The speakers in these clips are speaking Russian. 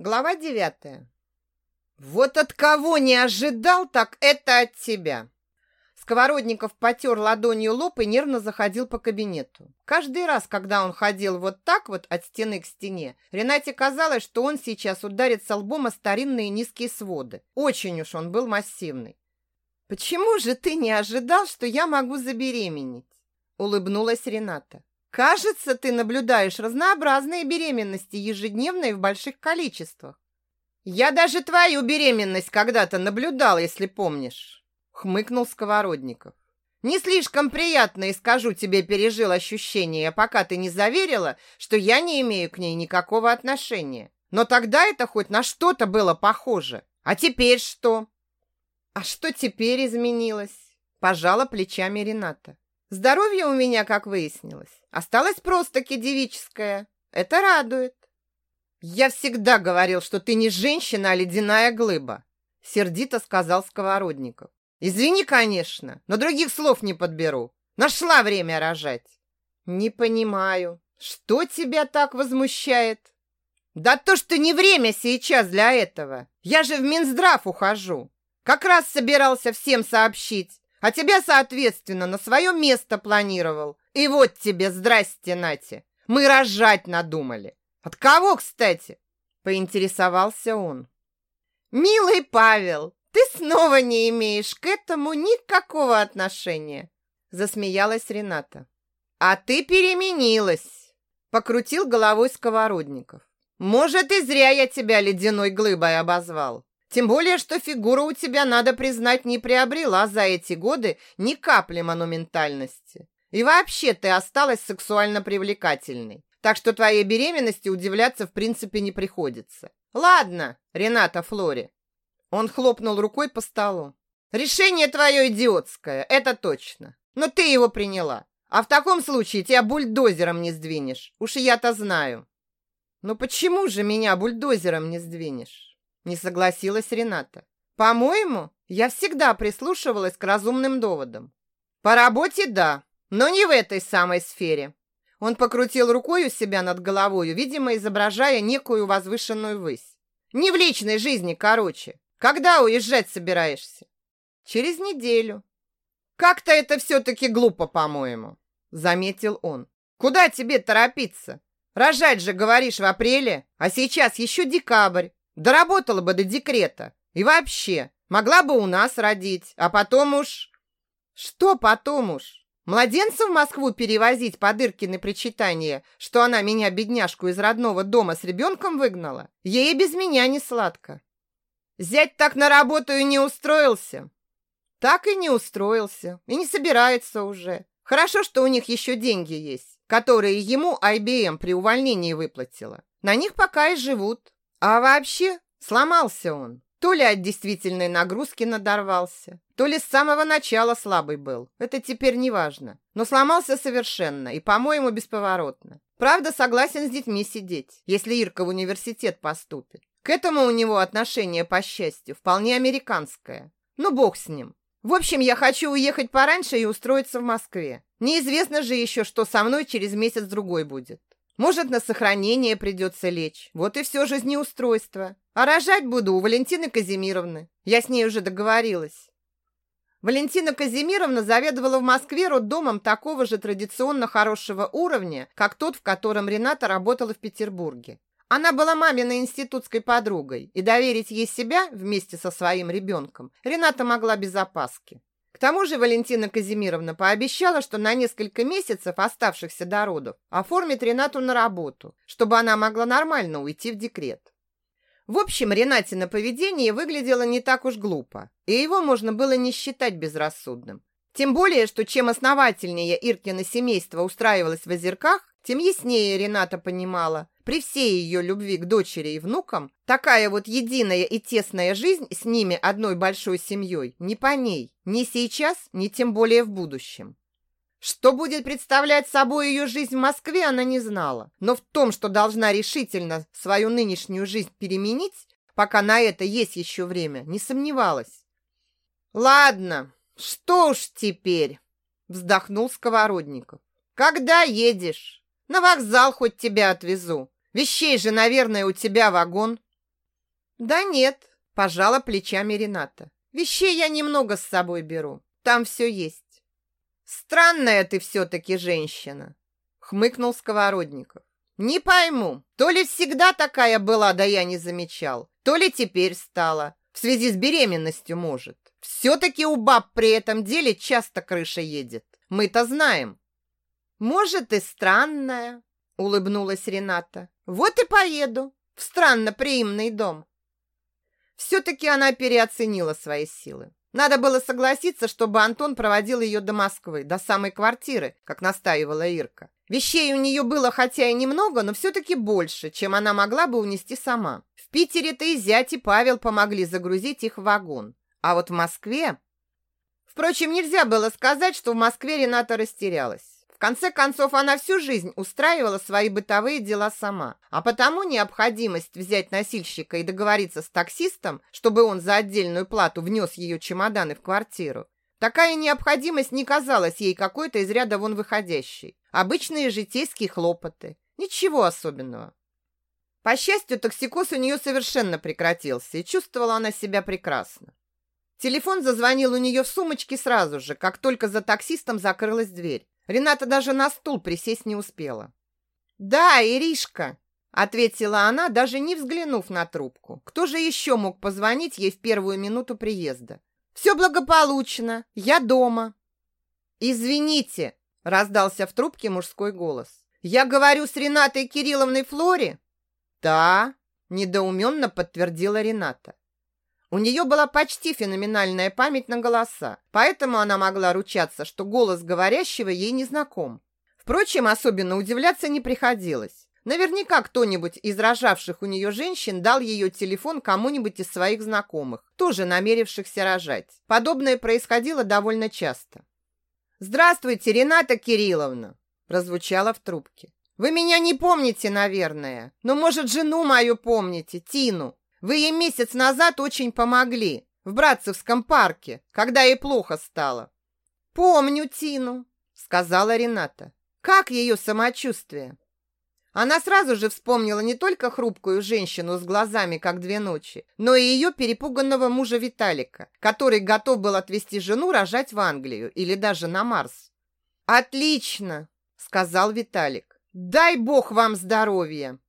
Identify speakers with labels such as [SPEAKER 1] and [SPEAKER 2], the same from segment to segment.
[SPEAKER 1] Глава девятая. Вот от кого не ожидал, так это от тебя. Сковородников потер ладонью лоб и нервно заходил по кабинету. Каждый раз, когда он ходил вот так вот от стены к стене, Ренате казалось, что он сейчас ударит со лбом о старинные низкие своды. Очень уж он был массивный. «Почему же ты не ожидал, что я могу забеременеть?» Улыбнулась Рената. Кажется, ты наблюдаешь разнообразные беременности ежедневно и в больших количествах. Я даже твою беременность когда-то наблюдал, если помнишь, хмыкнул Сковородников. Не слишком приятно, и скажу тебе, пережил ощущение, пока ты не заверила, что я не имею к ней никакого отношения. Но тогда это хоть на что-то было похоже. А теперь что? А что теперь изменилось? Пожала плечами Рената. Здоровье у меня, как выяснилось, осталось просто-таки девическое. Это радует. Я всегда говорил, что ты не женщина, а ледяная глыба, сердито сказал Сковородников. Извини, конечно, но других слов не подберу. Нашла время рожать. Не понимаю, что тебя так возмущает? Да то, что не время сейчас для этого. Я же в Минздрав ухожу. Как раз собирался всем сообщить, а тебя, соответственно, на свое место планировал. И вот тебе, здрасте, Нате. Мы рожать надумали. От кого, кстати? Поинтересовался он. Милый Павел, ты снова не имеешь к этому никакого отношения. Засмеялась Рената. А ты переменилась. Покрутил головой сковородников. Может, и зря я тебя ледяной глыбой обозвал. Тем более, что фигура у тебя, надо признать, не приобрела за эти годы ни капли монументальности. И вообще ты осталась сексуально привлекательной. Так что твоей беременности удивляться в принципе не приходится. Ладно, Рената Флори. Он хлопнул рукой по столу. Решение твое идиотское, это точно. Но ты его приняла. А в таком случае тебя бульдозером не сдвинешь. Уж я-то знаю. Но почему же меня бульдозером не сдвинешь? Не согласилась Рената. По-моему, я всегда прислушивалась к разумным доводам. По работе да, но не в этой самой сфере. Он покрутил рукой у себя над головой, видимо, изображая некую возвышенную высь. Не в личной жизни, короче. Когда уезжать собираешься? Через неделю. Как-то это все-таки глупо, по-моему, заметил он. Куда тебе торопиться? Рожать же, говоришь, в апреле, а сейчас еще декабрь. Доработала бы до декрета. И вообще, могла бы у нас родить, а потом уж... Что потом уж? Младенца в Москву перевозить по Дыркины причитание, что она меня, бедняжку, из родного дома с ребенком выгнала? Ей без меня не сладко. Зять так на работу и не устроился. Так и не устроился, и не собирается уже. Хорошо, что у них еще деньги есть, которые ему IBM при увольнении выплатила. На них пока и живут. А вообще, сломался он. То ли от действительной нагрузки надорвался, то ли с самого начала слабый был. Это теперь не важно. Но сломался совершенно и, по-моему, бесповоротно. Правда, согласен с детьми сидеть, если Ирка в университет поступит. К этому у него отношение, по счастью, вполне американское. Ну, бог с ним. В общем, я хочу уехать пораньше и устроиться в Москве. Неизвестно же еще, что со мной через месяц-другой будет. Может, на сохранение придется лечь. Вот и все жизнеустройство. А рожать буду у Валентины Казимировны. Я с ней уже договорилась. Валентина Казимировна заведовала в Москве роддомом такого же традиционно хорошего уровня, как тот, в котором Рената работала в Петербурге. Она была маминой институтской подругой, и доверить ей себя вместе со своим ребенком Рената могла без опаски. К тому же Валентина Казимировна пообещала, что на несколько месяцев, оставшихся до родов, оформит Ренату на работу, чтобы она могла нормально уйти в декрет. В общем, Ренатина поведение выглядело не так уж глупо, и его можно было не считать безрассудным. Тем более, что чем основательнее Иркино семейство устраивалось в озерках, тем яснее Рената понимала, при всей ее любви к дочери и внукам, такая вот единая и тесная жизнь с ними одной большой семьей не по ней, ни сейчас, ни тем более в будущем. Что будет представлять собой ее жизнь в Москве, она не знала. Но в том, что должна решительно свою нынешнюю жизнь переменить, пока на это есть еще время, не сомневалась. «Ладно, что уж теперь?» вздохнул Сковородников. «Когда едешь? На вокзал хоть тебя отвезу. Вещей же, наверное, у тебя вагон. Да нет, пожала плечами Рената. Вещей я немного с собой беру. Там все есть. Странная ты все-таки женщина, хмыкнул Сковородников. Не пойму, то ли всегда такая была, да я не замечал, то ли теперь стала. В связи с беременностью, может. Все-таки у баб при этом деле часто крыша едет. Мы-то знаем. Может, и странная, улыбнулась Рената. Вот и поеду в странно-приимный дом. Все-таки она переоценила свои силы. Надо было согласиться, чтобы Антон проводил ее до Москвы, до самой квартиры, как настаивала Ирка. Вещей у нее было хотя и немного, но все-таки больше, чем она могла бы унести сама. В Питере-то и зять, и Павел помогли загрузить их в вагон. А вот в Москве... Впрочем, нельзя было сказать, что в Москве Рената растерялась. Конце концов, она всю жизнь устраивала свои бытовые дела сама, а потому необходимость взять носильщика и договориться с таксистом, чтобы он за отдельную плату внес ее чемоданы в квартиру, такая необходимость не казалась ей какой-то из ряда вон выходящей. Обычные житейские хлопоты. Ничего особенного. По счастью, токсикоз у нее совершенно прекратился, и чувствовала она себя прекрасно. Телефон зазвонил у нее в сумочке сразу же, как только за таксистом закрылась дверь. Рената даже на стул присесть не успела. «Да, Иришка!» — ответила она, даже не взглянув на трубку. Кто же еще мог позвонить ей в первую минуту приезда? «Все благополучно, я дома». «Извините!» — раздался в трубке мужской голос. «Я говорю с Ренатой Кирилловной Флори?» «Да», — недоуменно подтвердила Рената. У нее была почти феноменальная память на голоса, поэтому она могла ручаться, что голос говорящего ей не знаком. Впрочем, особенно удивляться не приходилось. Наверняка кто-нибудь из рожавших у нее женщин дал ее телефон кому-нибудь из своих знакомых, тоже намерившихся рожать. Подобное происходило довольно часто. «Здравствуйте, Рената Кирилловна!» прозвучало в трубке. «Вы меня не помните, наверное, но, может, жену мою помните, Тину. Вы ей месяц назад очень помогли в Братцевском парке, когда ей плохо стало. Помню Тину, сказала Рената. Как ее самочувствие? Она сразу же вспомнила не только хрупкую женщину с глазами, как две ночи, но и ее перепуганного мужа Виталика, который готов был отвезти жену рожать в Англию или даже на Марс. «Отлично!» — сказал Виталик. «Дай бог вам здоровья!»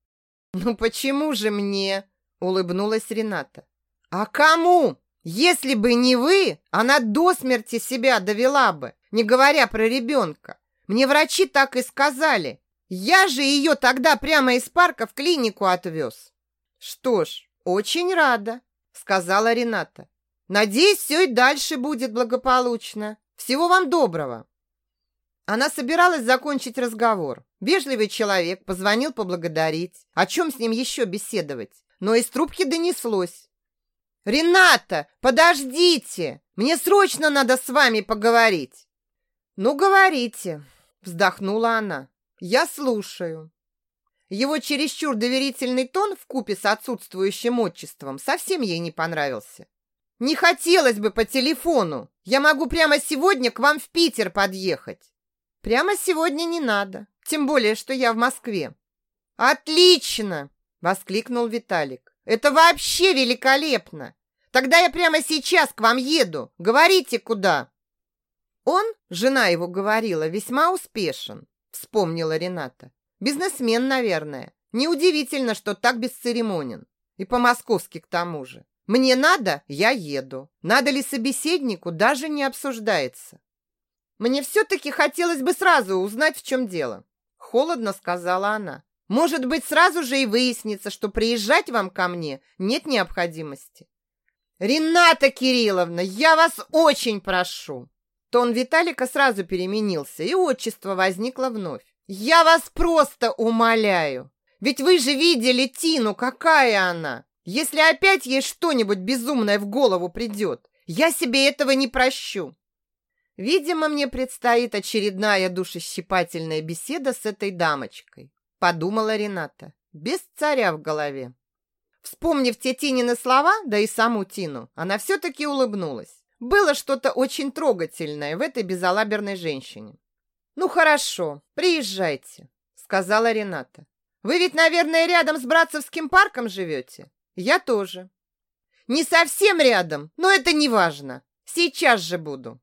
[SPEAKER 1] «Ну почему же мне?» Улыбнулась Рената. А кому? Если бы не вы, она до смерти себя довела бы, не говоря про ребенка. Мне врачи так и сказали. Я же ее тогда прямо из парка в клинику отвез. Что ж, очень рада, сказала Рената. Надеюсь, все и дальше будет благополучно. Всего вам доброго. Она собиралась закончить разговор. Вежливый человек позвонил поблагодарить. О чем с ним еще беседовать? Но из трубки донеслось. «Рената, подождите! Мне срочно надо с вами поговорить!» «Ну, говорите!» – вздохнула она. «Я слушаю». Его чересчур доверительный тон в купе с отсутствующим отчеством совсем ей не понравился. «Не хотелось бы по телефону. Я могу прямо сегодня к вам в Питер подъехать». «Прямо сегодня не надо, тем более, что я в Москве». «Отлично!» Воскликнул Виталик. Это вообще великолепно! Тогда я прямо сейчас к вам еду. Говорите, куда? Он, жена его говорила, весьма успешен, вспомнила Рената. Бизнесмен, наверное. Неудивительно, что так бесцеремонен. И по-московски к тому же. Мне надо, я еду. Надо ли собеседнику, даже не обсуждается. Мне все-таки хотелось бы сразу узнать, в чем дело. Холодно сказала она. Может быть, сразу же и выяснится, что приезжать вам ко мне нет необходимости. Рената Кирилловна, я вас очень прошу. Тон Виталика сразу переменился, и отчество возникло вновь. Я вас просто умоляю. Ведь вы же видели Тину, какая она. Если опять ей что-нибудь безумное в голову придет, я себе этого не прощу. Видимо, мне предстоит очередная душещипательная беседа с этой дамочкой подумала Рената, без царя в голове. Вспомнив те Тинины слова, да и саму Тину, она все-таки улыбнулась. Было что-то очень трогательное в этой безалаберной женщине. «Ну хорошо, приезжайте», — сказала Рената. «Вы ведь, наверное, рядом с Братцевским парком живете?» «Я тоже. Не совсем рядом, но это не важно. Сейчас же буду.